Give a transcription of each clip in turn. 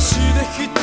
足で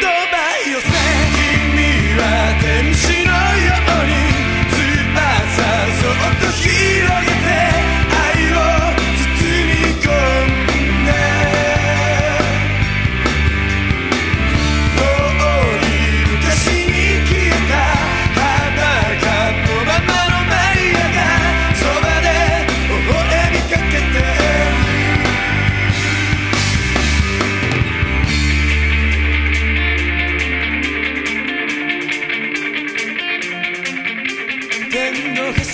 todo.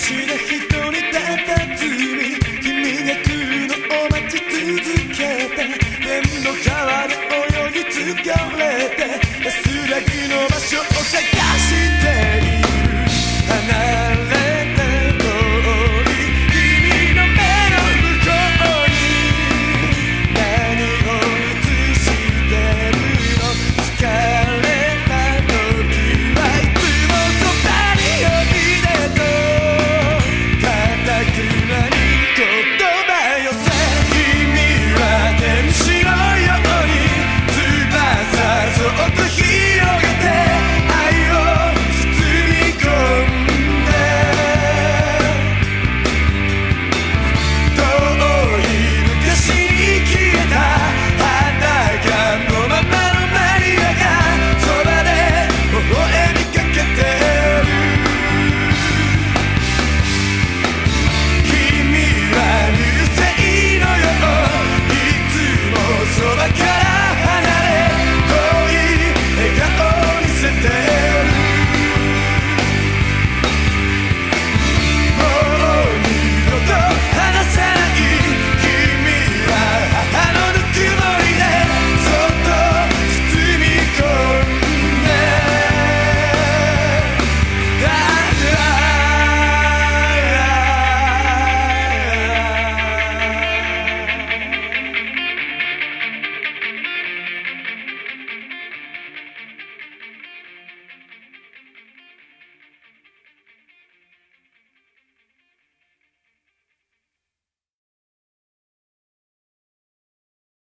天の橋で一人たたずみ